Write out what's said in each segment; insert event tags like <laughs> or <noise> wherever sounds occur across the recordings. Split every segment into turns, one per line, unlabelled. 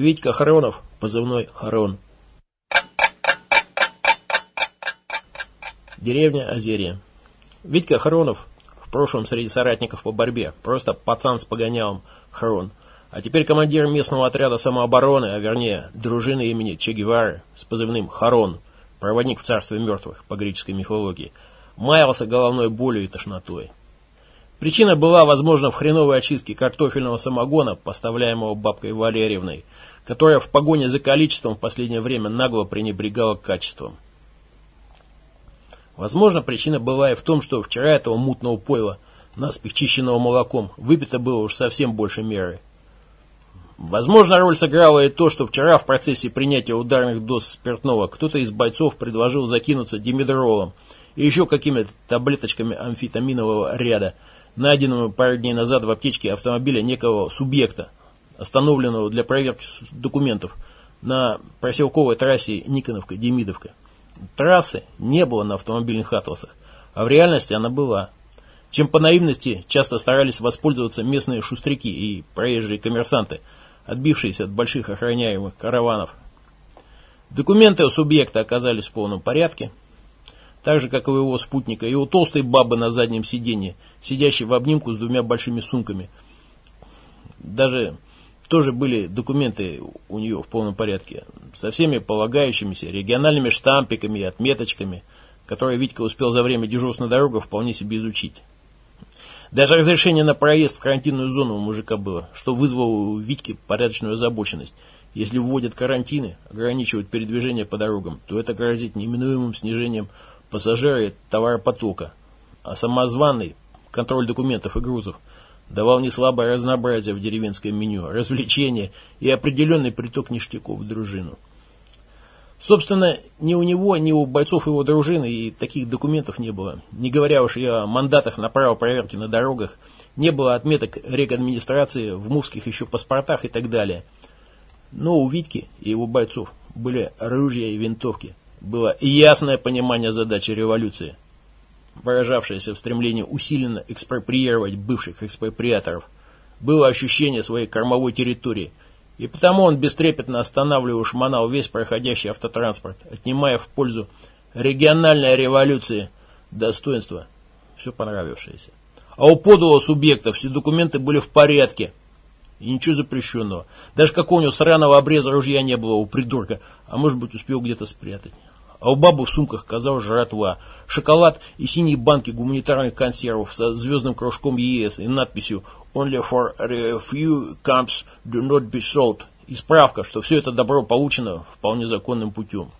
Витька Харонов, позывной Харон. Деревня Озерье. Витька Харонов, в прошлом среди соратников по борьбе, просто пацан с погонялом Харон, а теперь командир местного отряда самообороны, а вернее дружины имени Че Гевары с позывным Харон, проводник в царстве мертвых по греческой мифологии, маялся головной болью и тошнотой. Причина была, возможно, в хреновой очистке картофельного самогона, поставляемого бабкой Валерьевной, которая в погоне за количеством в последнее время нагло пренебрегала качеством. Возможно, причина была и в том, что вчера этого мутного пойла, наспех чищенного молоком, выпито было уж совсем больше меры. Возможно, роль сыграла и то, что вчера в процессе принятия ударных доз спиртного кто-то из бойцов предложил закинуться димедролом и еще какими-то таблеточками амфетаминового ряда – найденную пару дней назад в аптечке автомобиля некого субъекта, остановленного для проверки документов на проселковой трассе Никоновка-Демидовка. Трассы не было на автомобильных атласах, а в реальности она была. Чем по наивности часто старались воспользоваться местные шустряки и проезжие коммерсанты, отбившиеся от больших охраняемых караванов. Документы у субъекта оказались в полном порядке, так же, как и у его спутника, и у толстой бабы на заднем сиденье, сидящей в обнимку с двумя большими сумками. Даже тоже были документы у нее в полном порядке, со всеми полагающимися региональными штампиками и отметочками, которые Витька успел за время дежурств на дорогах вполне себе изучить. Даже разрешение на проезд в карантинную зону у мужика было, что вызвало у Витьки порядочную озабоченность. Если вводят карантины, ограничивают передвижение по дорогам, то это грозит неминуемым снижением пассажиры товаропотока, а самозваный контроль документов и грузов давал неслабое разнообразие в деревенском меню, развлечения и определенный приток ништяков в дружину. Собственно, ни у него, ни у бойцов его дружины и таких документов не было. Не говоря уж и о мандатах на право проверки на дорогах, не было отметок рекадминистрации в мувских еще паспортах и так далее. Но у Витьки и его бойцов были оружия и винтовки, было ясное понимание задачи революции, выражавшееся в стремлении усиленно экспроприировать бывших экспроприаторов. Было ощущение своей кормовой территории, и потому он бестрепетно останавливал шмонал весь проходящий автотранспорт, отнимая в пользу региональной революции достоинства, все понравившееся. А у подлого субъекта все документы были в порядке, и ничего запрещенного. Даже какого-нибудь сраного обреза ружья не было у придурка, а может быть успел где-то спрятать а у бабы в сумках казалось жратва, шоколад и синие банки гуманитарных консервов со звездным кружком ЕС и надписью «Only for a few camps do not be sold» и справка, что все это добро получено вполне законным путем.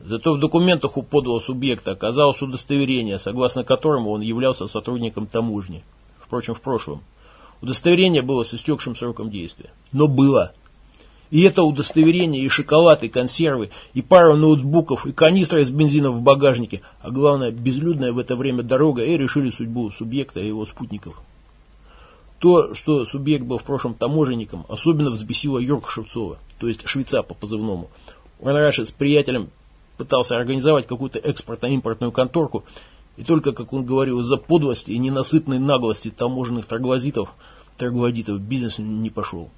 Зато в документах у подлого субъекта оказалось удостоверение, согласно которому он являлся сотрудником таможни. Впрочем, в прошлом. Удостоверение было с истекшим сроком действия. Но было. И это удостоверение, и шоколад, и консервы, и пару ноутбуков, и канистра из бензина в багажнике, а главное, безлюдная в это время дорога, и решили судьбу субъекта и его спутников. То, что субъект был в прошлом таможенником, особенно взбесило Йорка Шевцова, то есть швейца по позывному. Он раньше с приятелем пытался организовать какую-то экспортно-импортную конторку, и только, как он говорил, из-за подлости и ненасытной наглости таможенных троглодитов, троглодитов бизнес не пошел.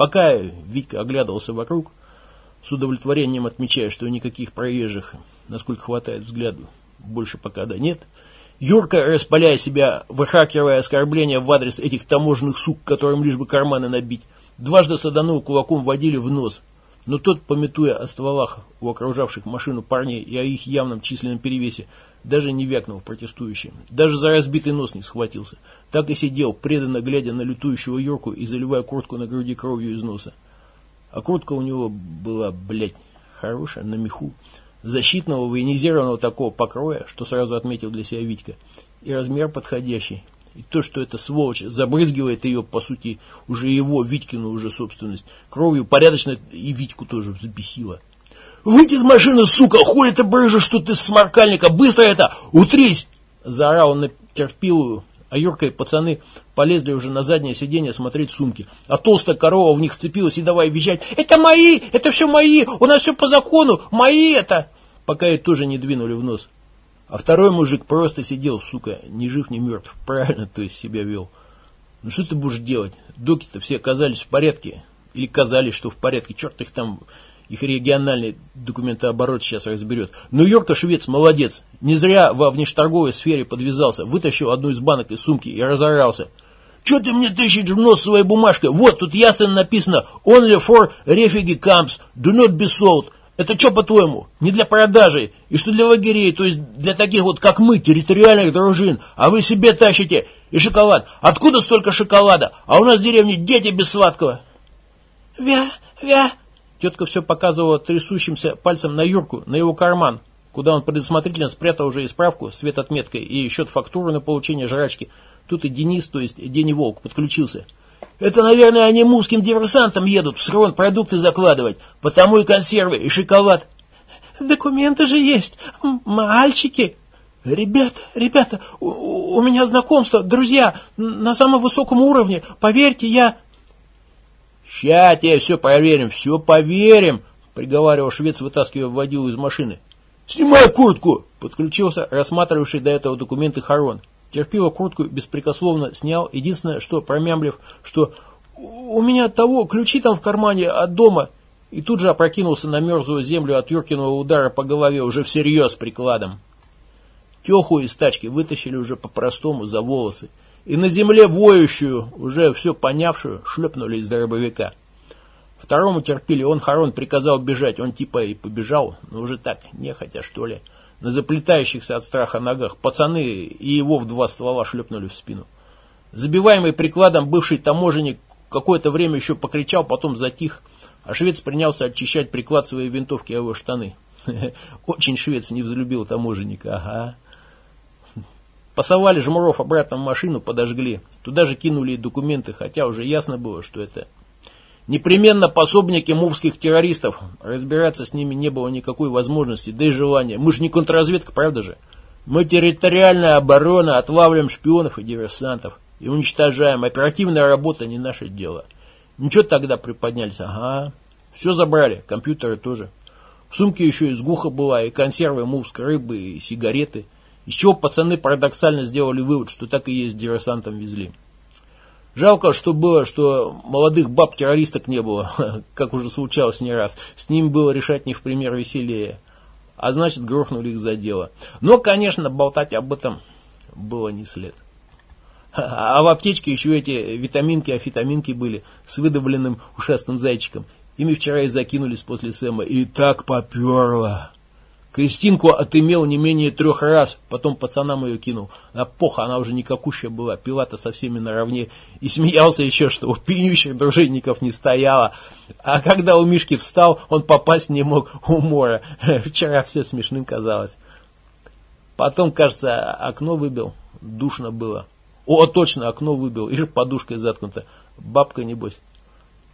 Пока Витька оглядывался вокруг, с удовлетворением отмечая, что никаких проезжих, насколько хватает взгляду, больше пока да нет, Юрка, распаляя себя, выхакивая оскорбления в адрес этих таможенных сук, которым лишь бы карманы набить, дважды саданул кулаком водили в нос, но тот, пометуя о стволах у окружавших машину парней и о их явном численном перевесе, даже не вякнул протестующим. Даже за разбитый нос не схватился. Так и сидел, преданно глядя на лютующего Йорку и заливая куртку на груди кровью из носа. А куртка у него была, блядь, хорошая, на меху. Защитного, военизированного такого покроя, что сразу отметил для себя Витька. И размер подходящий. И то, что эта сволочь забрызгивает ее, по сути, уже его, Витькину уже собственность, кровью порядочно и Витьку тоже взбесило. «Выйди из машины, сука! Хули ты брыжешь, что ты сморкальника! Быстро это! Утрись!» Заорал он на терпилую, а Юрка и пацаны полезли уже на заднее сиденье смотреть сумки. А толстая корова в них вцепилась и давай визжать. «Это мои! Это все мои! У нас все по закону! Мои это!» Пока и тоже не двинули в нос. А второй мужик просто сидел, сука, ни жив, ни мертв. <laughs> Правильно, то есть себя вел. Ну что ты будешь делать? Доки-то все оказались в порядке. Или казались, что в порядке, черт их там, их региональный документооборот сейчас разберет. Нью-Йорка швец молодец, не зря во внешторговой сфере подвязался, вытащил одну из банок из сумки и разорался. Че ты мне тыщешь в нос своей бумажкой? Вот, тут ясно написано «Only for refugee camps, do not be sold». Это что, по-твоему, не для продажи, и что для лагерей, то есть для таких вот, как мы, территориальных дружин, а вы себе тащите и шоколад. Откуда столько шоколада? А у нас в деревне дети без сладкого. Вя, вя. Тетка все показывала трясущимся пальцем на Юрку, на его карман, куда он предусмотрительно спрятал уже и справку с ветотметкой и счет фактуры на получение жрачки. Тут и Денис, то есть Дени Волк, подключился. Это, наверное, они мувским диверсантам едут в схрон продукты закладывать, потому и консервы, и шоколад. Документы же есть, мальчики. Ребята, ребята, у, у меня знакомство, друзья, на самом высоком уровне, поверьте, я... Ща тебе все проверим, все поверим, приговаривал швец, вытаскивая водилу из машины. Снимай куртку, подключился рассматривавший до этого документы Харон. Терпила куртку, беспрекословно снял. Единственное, что промямлив, что «У меня того, ключи там в кармане от дома». И тут же опрокинулся на мерзлую землю от Юркиного удара по голове уже всерьез прикладом. Теху из тачки вытащили уже по-простому за волосы. И на земле воющую, уже все понявшую, шлепнули из дробовика. Второму терпили, он Харон приказал бежать, он типа и побежал, но уже так, нехотя что ли на заплетающихся от страха ногах. Пацаны и его в два ствола шлепнули в спину. Забиваемый прикладом бывший таможенник какое-то время еще покричал, потом затих, а швец принялся очищать приклад своей винтовки его штаны. <laughs> Очень швец не взлюбил таможенника, ага. Пасовали Жмуров обратно в машину, подожгли. Туда же кинули и документы, хотя уже ясно было, что это Непременно пособники мувских террористов. Разбираться с ними не было никакой возможности, да и желания. Мы же не контрразведка, правда же? Мы территориальная оборона, отлавливаем шпионов и диверсантов. И уничтожаем. Оперативная работа не наше дело. Ничего тогда приподнялись. Ага. Все забрали. Компьютеры тоже. В сумке еще и сгуха была, и консервы мувск рыбы, и сигареты. Из чего пацаны парадоксально сделали вывод, что так и есть диверсантам везли. Жалко, что было, что молодых баб-террористок не было, <laughs> как уже случалось не раз. С ними было решать не в пример веселее. А значит, грохнули их за дело. Но, конечно, болтать об этом было не след. <laughs> А в аптечке еще эти витаминки, афитаминки были с выдавленным ушастым зайчиком. Ими вчера и закинулись после Сэма. И так поперло. Кристинку отымел не менее трех раз, потом пацанам ее кинул. А поха, она уже никакущая была, пила-то со всеми наравне. И смеялся еще, что у пьющих дружинников не стояло. А когда у Мишки встал, он попасть не мог умора. <laughs> Вчера все смешным казалось. Потом, кажется, окно выбил. Душно было. О, точно, окно выбил. И же подушкой заткнуто. Бабка, небось.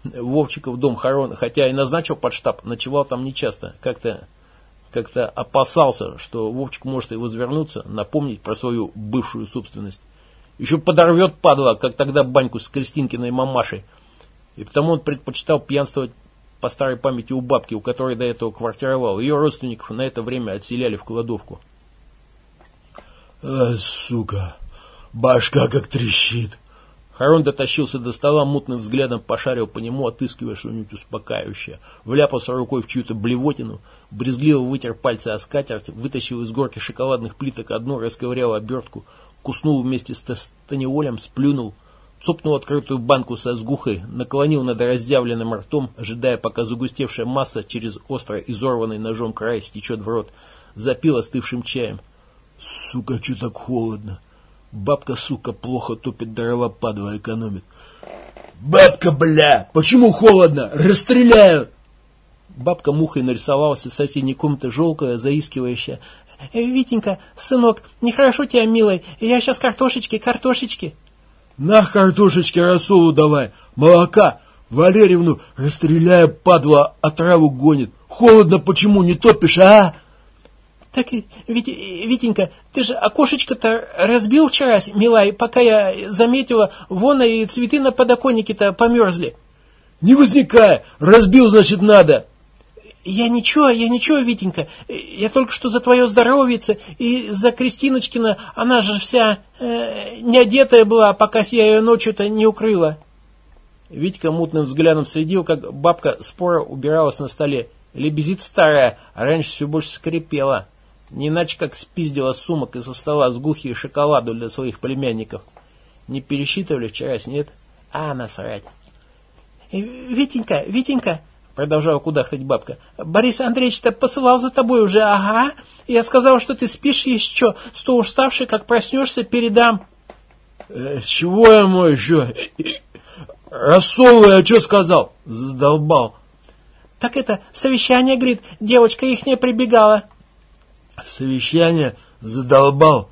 Вовчиков дом хорон, хотя и назначил под штаб, ночевал там нечасто. Как-то как-то опасался, что Вовчик может и возвернуться, напомнить про свою бывшую собственность. Еще подорвет, падла, как тогда баньку с Кристинкиной мамашей. И потому он предпочитал пьянствовать по старой памяти у бабки, у которой до этого квартировал. Ее родственников на это время отселяли в кладовку.
«А, сука, башка как трещит!»
Харон дотащился до стола, мутным взглядом пошарил по нему, отыскивая что-нибудь успокаивающее. Вляпался рукой в чью-то блевотину, брезгливо вытер пальцы о скатерть, вытащил из горки шоколадных плиток одну, расковырял обертку, куснул вместе с тастаниолем, сплюнул, цопнул открытую банку со сгухой, наклонил над раздявленным ртом, ожидая, пока загустевшая масса через остро изорванный ножом край стечет в рот, запил остывшим чаем.
«Сука, что так холодно?» Бабка, сука, плохо топит дрова, падла экономит. «Бабка, бля! Почему холодно? Расстреляю!»
Бабка мухой нарисовалась из соседней комнаты желкая, заискивающая. «Э, «Витенька, сынок, нехорошо тебя, милый, я сейчас картошечки, картошечки».
«На картошечки рассолу давай, молока, Валерьевну расстреляю, падла, отраву гонит. Холодно почему, не топишь, а?»
Так, Вит, Витенька, ты же окошечко-то разбил вчера, милай, пока я заметила, вон и цветы на подоконнике-то померзли.
Не возникай, разбил, значит, надо.
Я ничего, я ничего, Витенька, я только что за твое здоровье и за Кристиночкина, она же вся э, не одетая была, пока я ее ночью-то не укрыла. Витька мутным взглядом следил, как бабка спора убиралась на столе. Лебезит старая, а раньше все больше скрипела. Не иначе как спиздила сумок и со стола с гухи и шоколаду для своих племянников. Не пересчитывали вчера, нет? А, насрать. «Э, «Витенька, Витенька!» Продолжала кудахтать бабка. «Борис Андреевич-то посылал за тобой уже, ага. Я сказал, что ты спишь еще, что уставший, как проснешься, передам».
«Э, «Чего ему еще? Рассовывай, я что сказал?» Задолбал.
«Так это, совещание, говорит, девочка их не прибегала».
«Совещание? Задолбал.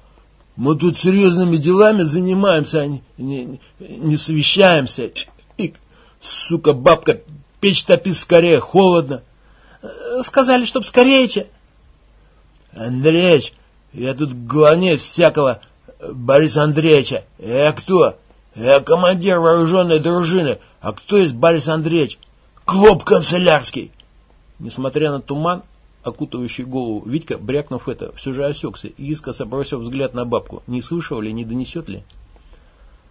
Мы тут серьезными делами занимаемся, а не, не, не совещаемся. И, сука, бабка, печь топи скорее, холодно».
«Сказали, чтоб скорее, че».
«Андреич, я тут главнее всякого Бориса Андреевича. Я кто?» Я командир вооруженной дружины. А кто из Борис Андреевич? Клоп канцелярский.
Несмотря на туман, окутывающий голову, Витька, брякнув это, все же осекся и искоса бросил взгляд на бабку. Не слышал ли, не донесет ли?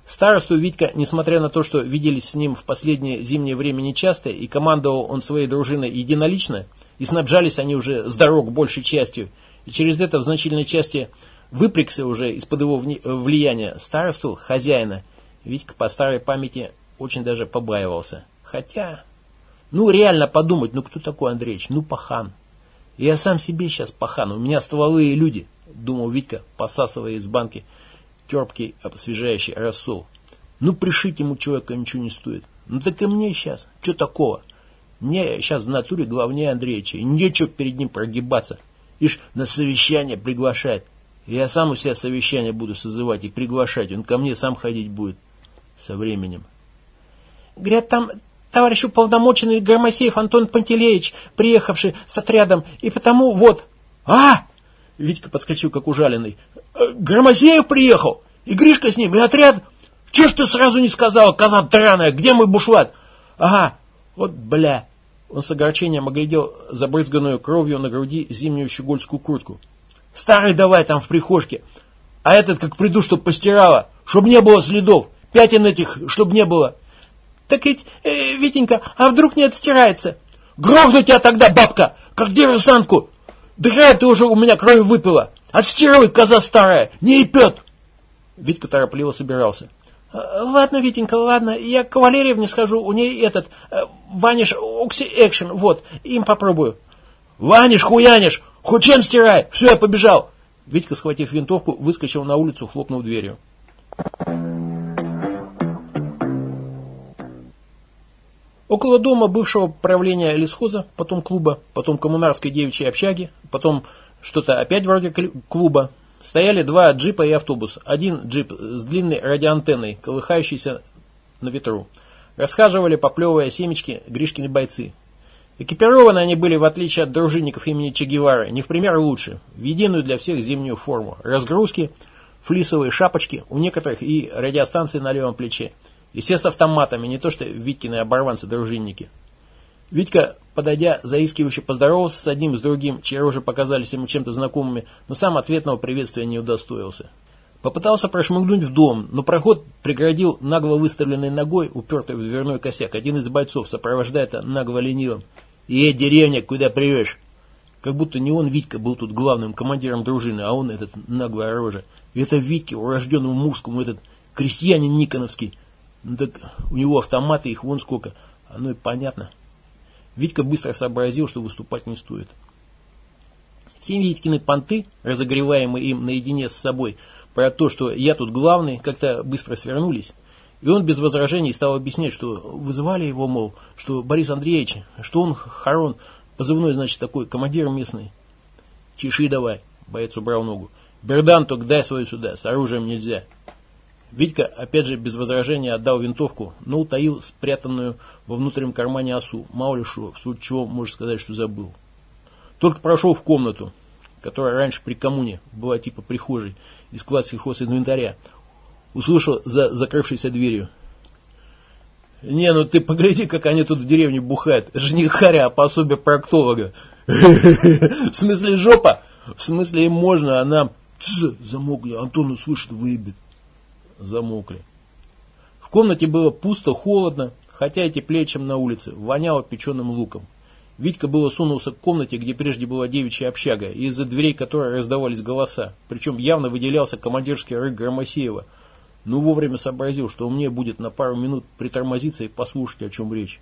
Старосту Витька, несмотря на то, что виделись с ним в последнее зимнее время нечасто, и командовал он своей дружиной единолично, и снабжались они уже с дорог большей частью, и через это в значительной части выпрягся уже из-под его влияния старосту, хозяина, Витька по старой памяти очень даже побаивался. Хотя, ну реально подумать, ну кто такой Андреевич? Ну пахан. Я сам себе сейчас пахан, у меня стволы и люди, думал Витька, посасывая из банки терпкий, освежающий рассол. Ну пришить ему человека ничего не стоит. Ну так и мне сейчас, что такого? Мне сейчас в натуре главнее Андреевича, нечего перед ним прогибаться. Ишь, на совещание приглашает. Я сам у себя совещание буду созывать и приглашать, он ко мне сам ходить будет со временем. Говорят, там товарищ уполномоченный Громосеев Антон Пантелеич, приехавший с отрядом, и потому вот...
А! Витька подскочил, как ужаленный. «Э, Громосеев приехал? И Гришка с ним, и отряд? Чего ж ты сразу не сказал, коза драная, где мой бушлат? Ага, вот бля.
Он с огорчением оглядел забрызганную кровью на груди зимнюю щегольскую куртку.
Старый давай там в прихожке. А этот как приду, чтоб постирала, чтоб не было следов. Пятен этих, чтобы не было.
Так ведь, э, Витенька, а вдруг не отстирается?
Грохну тебя тогда, бабка, как диверсантку. Дыхает ты уже у меня кровь выпила. Отстирывай, коза старая, не епет.
Витька торопливо собирался. «Э, ладно, Витенька, ладно, я к Валерьевне схожу, у ней этот, э, Ваниш Окси Экшен, вот, им попробую.
Ваниш, хуяниш, хоть чем стирай, все, я побежал.
Витька, схватив винтовку, выскочил на улицу, хлопнув дверью. Около дома бывшего правления лесхоза, потом клуба, потом коммунарской девичьей общаги, потом что-то опять вроде клуба, стояли два джипа и автобус. Один джип с длинной радиоантенной, колыхающийся на ветру. Расхаживали, поплевывая семечки, Гришкины бойцы. Экипированы они были, в отличие от дружинников имени Че Гевары, не в пример лучше, в единую для всех зимнюю форму. Разгрузки, флисовые шапочки, у некоторых и радиостанции на левом плече. И все с автоматами, не то что Витькины оборванцы-дружинники. Витька, подойдя, заискивающе поздоровался с одним, с другим, чьи рожи показались ему чем-то знакомыми, но сам ответного приветствия не удостоился. Попытался прошмыгнуть в дом, но проход преградил нагло выставленной ногой, упертой в дверной косяк. Один из бойцов, сопровождая это нагло ленивым. «Е, деревня, куда привешь?» Как будто не он, Витька, был тут главным командиром дружины, а он, этот наглая рожа. И это Витьке, урожденному Мурскому, этот крестьянин Никоновский, ну так у него автоматы, их вон сколько. Оно и понятно. Витька быстро сообразил, что выступать не стоит. Все Витькины понты, разогреваемые им наедине с собой, про то, что я тут главный, как-то быстро свернулись. И он без возражений стал объяснять, что вызывали его, мол, что Борис Андреевич, что он Харон, позывной, значит, такой, командир местный. Чеши давай, боец убрал ногу. Бердан, только дай свою сюда, с оружием нельзя. Витька, опять же, без возражения отдал винтовку, но утаил спрятанную во внутреннем кармане осу. Мало ли что, в случае чего можешь сказать, что забыл. Только прошел в комнату, которая раньше при коммуне была типа прихожей, и склад сельхозинвентаря. Услышал за закрывшейся дверью. Не, ну ты погляди, как они тут в деревне бухают. Это же не харя, а пособие проктолога. <laughs> В смысле жопа? В смысле им можно, а нам... Замолкни, Антон услышит, выебет замокли. В комнате было пусто, холодно, хотя и теплее, чем на улице, воняло печеным луком. Витька было сунулся к комнате, где прежде была девичья общага, и из-за дверей которой раздавались голоса. Причем явно выделялся командирский рык Громосеева. Но вовремя сообразил, что умнее будет на пару минут притормозиться и послушать, о чем речь.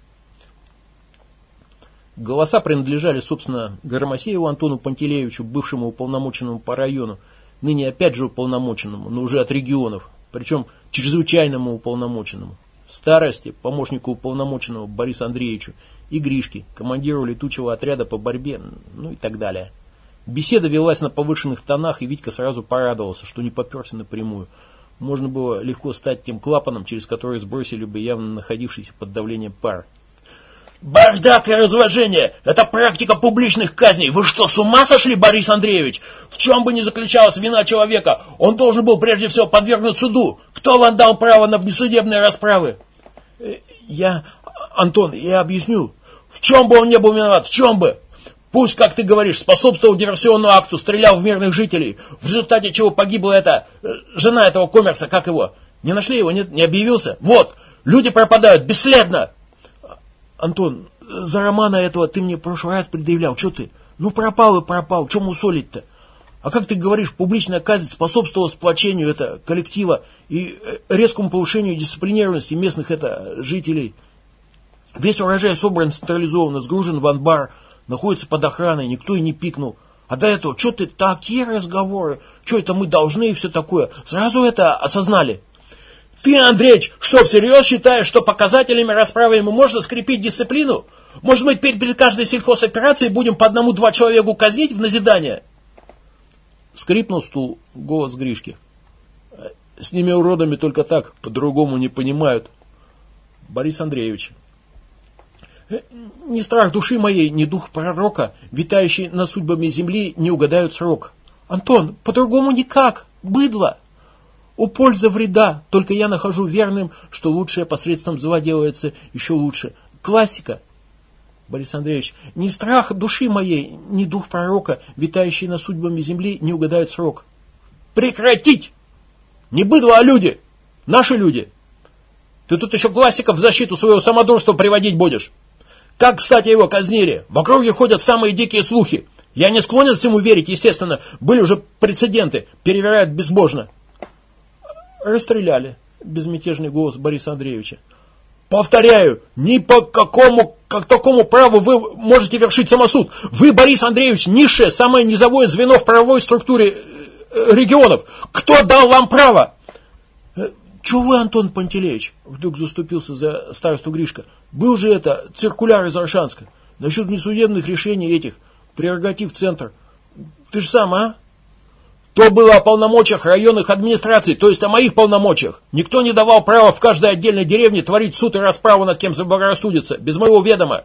Голоса принадлежали, собственно, Громосееву Антону Пантелеевичу, бывшему уполномоченному по району, ныне опять же уполномоченному, но уже от регионов, причем чрезвычайному уполномоченному. Старости, помощнику уполномоченного Борису Андреевичу и Гришке, командиру летучего отряда по борьбе, ну и так далее. Беседа велась на повышенных тонах, и Витька сразу порадовался, что не поперся напрямую. Можно было легко стать тем клапаном, через который сбросили бы явно находившийся под давлением пар.
«Бардак и разложение! Это практика публичных казней! Вы что, с ума сошли, Борис Андреевич? В чем бы ни заключалась вина человека, он должен был прежде всего подвергнуть суду. Кто вам дал право на внесудебные расправы?»
э, «Я... Антон, я объясню.
В чем бы он не был виноват, в чем бы? Пусть, как ты говоришь, способствовал диверсионному акту, стрелял в мирных жителей, в результате чего погибла эта... Э, жена этого коммерса, как его? Не нашли его, нет? Не объявился? Вот, люди пропадают бесследно!»
Антон, за романа этого ты мне в прошлый раз предъявлял. Что ты? Ну пропал и пропал. Чем усолить-то? А как ты говоришь, публичная казнь способствовала сплочению это коллектива и э, резкому повышению дисциплинированности местных это жителей. Весь урожай собран централизованно, сгружен в анбар, находится под охраной, никто и не пикнул. А до этого, что ты, такие разговоры, что это мы должны и все такое. Сразу это осознали.
Ты, Андреич, что, всерьез считаешь, что показателями расправы ему можно скрепить дисциплину? Может быть, перед каждой сельхозоперацией будем по одному-два человеку казнить в назидание?
Скрипнул стул, голос Гришки. С ними уродами только так, по-другому не понимают. Борис Андреевич.
Ни страх души моей, ни дух пророка, витающий над судьбами земли, не угадают срок. Антон, по-другому никак, быдло. У пользы вреда, только я нахожу верным, что лучшее посредством зла делается еще лучше. Классика. Борис Андреевич, ни страх души моей, ни дух пророка, витающий над судьбами земли, не угадают срок. Прекратить! Не быдло, а люди! Наши люди! Ты тут еще классиков в защиту своего самодурства приводить будешь. Как, кстати, его казнили? В округе ходят самые дикие слухи. Я не склонен всему верить, естественно. Были уже прецеденты. Перевирают безбожно.
Расстреляли. Безмятежный голос Бориса Андреевича.
Повторяю, ни по какому, как такому праву вы можете вершить самосуд. Вы, Борис Андреевич, низшее, самое низовое звено в правовой структуре э, регионов. Кто дал вам право?
Э, Чего вы, Антон Пантелеич? Вдруг заступился за старосту Гришка. Был же это циркуляр из Аршанска. Насчет несудебных решений этих. Прерогатив центр. Ты же сам, а?
То было о полномочиях районных администраций, то есть о моих полномочиях. Никто не давал права в каждой отдельной деревне творить суд и расправу над кем заблагорассудится, без моего ведома.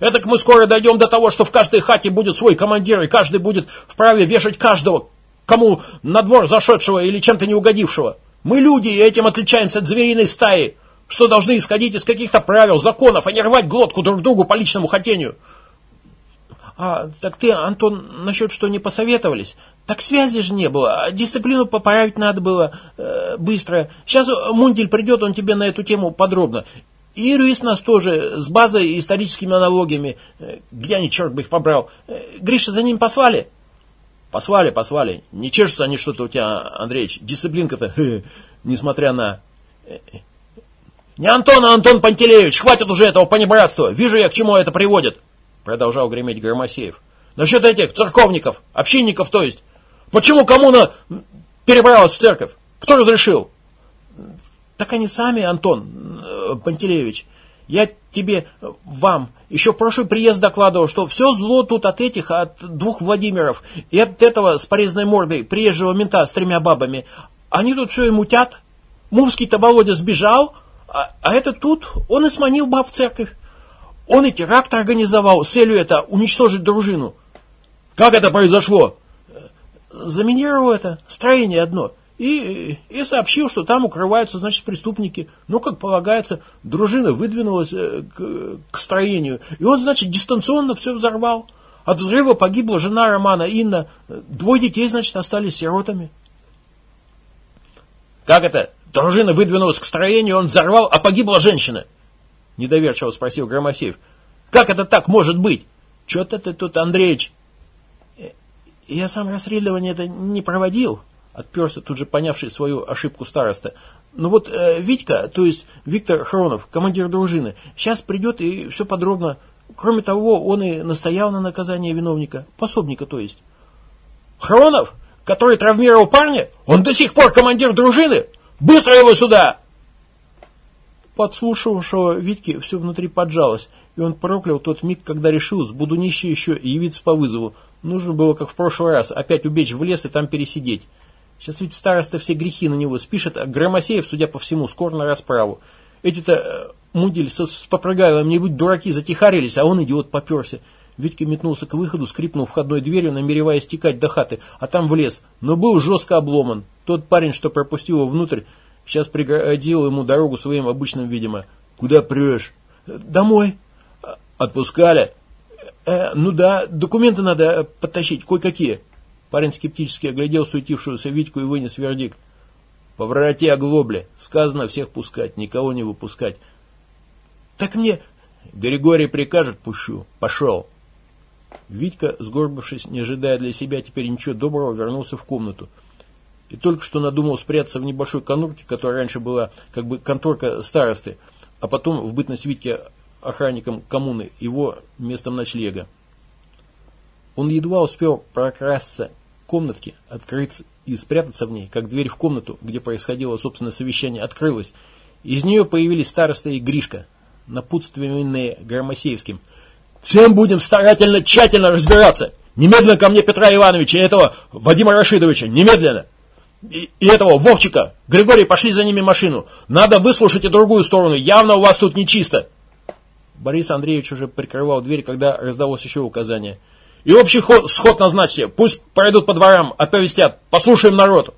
Этак мы скоро дойдем до того, что в каждой хате будет свой командир, и каждый будет вправе вешать каждого, кому на двор зашедшего или чем-то не угодившего. Мы люди, и этим отличаемся от звериной стаи, что должны исходить из каких-то правил, законов, а не рвать глотку друг другу по личному хотению.
А, так ты, Антон, насчет что не посоветовались? Так связи же не было, а дисциплину поправить надо было э, быстро. Сейчас Мундель придет, он тебе на эту тему подробно. И Руис нас тоже с базой и историческими аналогиями. Э, где они, черт бы их побрал? Э, Гриша, за ним послали?
Послали, послали. Не чешутся они что-то у тебя, Андреевич. Дисциплинка-то, <laughs> несмотря на... Э, э. Не Антон, а Антон Пантелеевич, хватит уже этого понебратства. Вижу я, к чему это приводит продолжал греметь Громосеев. Насчет этих церковников, общинников, то есть. Почему коммуна перебралась в церковь? Кто разрешил?
Так они сами, Антон э, Пантелеевич. Я тебе, вам, еще в прошлый приезд докладывал, что все зло тут от этих, от двух Владимиров, и от этого с порезанной мордой, приезжего мента с тремя бабами. Они тут все и мутят. Мурский-то Володя сбежал, а, а это тут, он и сманил баб в церковь. Он и теракт организовал, с целью это уничтожить дружину.
Как это произошло?
Заминировал это, строение одно. И, и сообщил, что там укрываются, значит, преступники. Ну, как полагается, дружина выдвинулась э, к, к строению. И он, значит, дистанционно все взорвал. От взрыва погибла жена Романа Инна. Двое детей, значит, остались сиротами.
Как это? Дружина выдвинулась к строению, он взорвал, а погибла женщина.
Недоверчиво спросил Громосеев. Как это так может быть? Че-то ты тут, Андреич? «Э, я сам расследование это не проводил, отперся тут же понявший свою ошибку староста. Ну вот э, Витька, то есть Виктор Хронов, командир дружины, сейчас придет и все подробно. Кроме того, он и настоял на наказание виновника, пособника то есть. Хронов, который травмировал парня, он до сих пор командир дружины? Быстро его сюда! Подслушавшего Витьки все внутри поджалось, и он проклял тот миг, когда решил с будунища еще и явиться по вызову. Нужно было, как в прошлый раз, опять убечь в лес и там пересидеть. Сейчас ведь староста все грехи на него спишет, а Громосеев, судя по всему, скоро на расправу. Эти-то э, мудель с, с попрыгаевым не будь дураки затихарились, а он, идиот, поперся. Витька метнулся к выходу, скрипнул входной дверью, намереваясь текать до хаты, а там в лес, но был жестко обломан. Тот парень, что пропустил его внутрь, сейчас пригодил ему дорогу своим обычным, видимо. «Куда прешь?» «Домой». «Отпускали?» э, «Ну да, документы надо подтащить, кое-какие». Парень скептически оглядел суетившуюся Витьку и вынес вердикт. «Повороти оглобли. Сказано всех пускать, никого не выпускать». «Так мне...» «Григорий прикажет, пущу. Пошел». Витька, сгорбившись, не ожидая для себя теперь ничего доброго, вернулся в комнату. И только что надумал спрятаться в небольшой конурке, которая раньше была как бы конторка старосты, а потом в бытность Витьке охранником коммуны, его местом ночлега. Он едва успел прокрасться комнатки, открыться и спрятаться в ней, как дверь в комнату, где происходило собственное совещание, открылась. Из нее появились староста и Гришка, напутственные Громосеевским. «Всем будем старательно, тщательно разбираться! Немедленно ко мне Петра Ивановича и этого Вадима Рашидовича! Немедленно!» И, и этого Вовчика! Григорий, пошли за ними машину! Надо выслушать и другую сторону! Явно у вас тут нечисто!» Борис Андреевич уже прикрывал дверь, когда раздалось еще указание – и общий ход, сход назначьте. Пусть пройдут по дворам, оповестят. Послушаем народ.